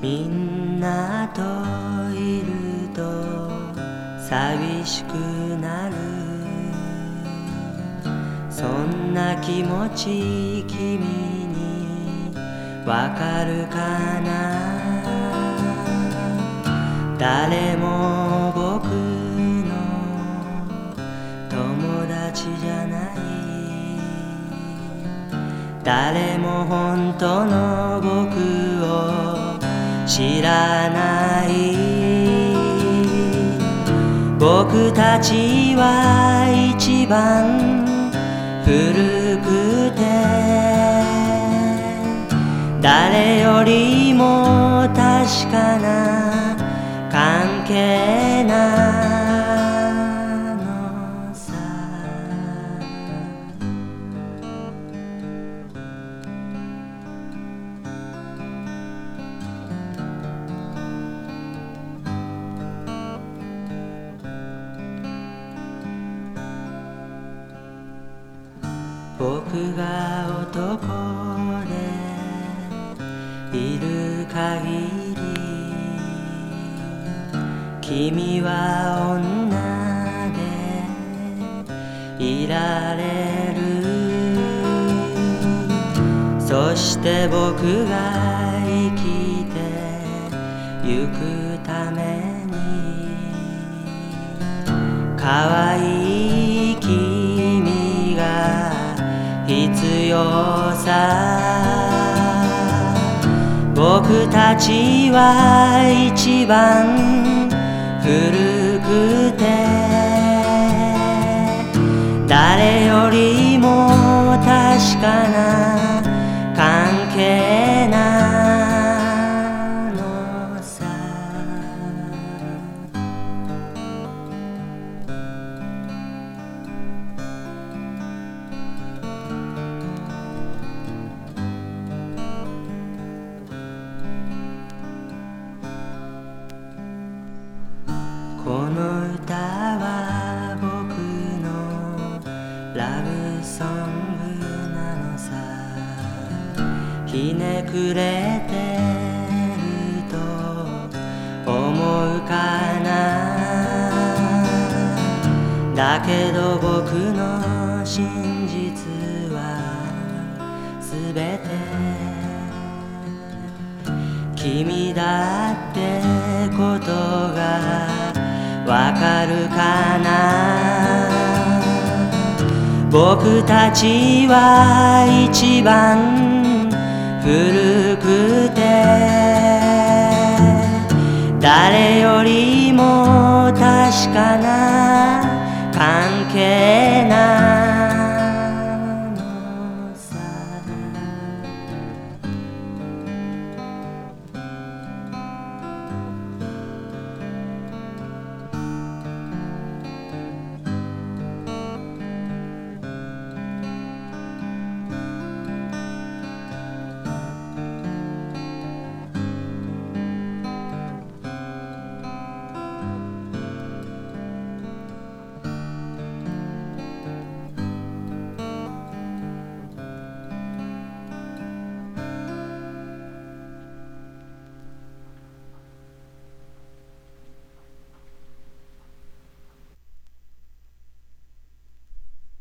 みんなといると寂しくなる。そんな気持ち君にわかるかな？誰も僕の友達じゃない。誰も本当の知らない。僕たちは一番古くて誰よりも確かな関係。僕が男でいる限り君は女でいられる。そして僕が生きてゆくために。可愛い必要さ。僕たちは一番古くて誰よりも確かな関係。この歌は僕のラブソングなのさ。ひねくれてると思うかな。だけど僕の真実はすべて。君だってことがわかるかな？僕たちは一番古くて誰よりも確かな関係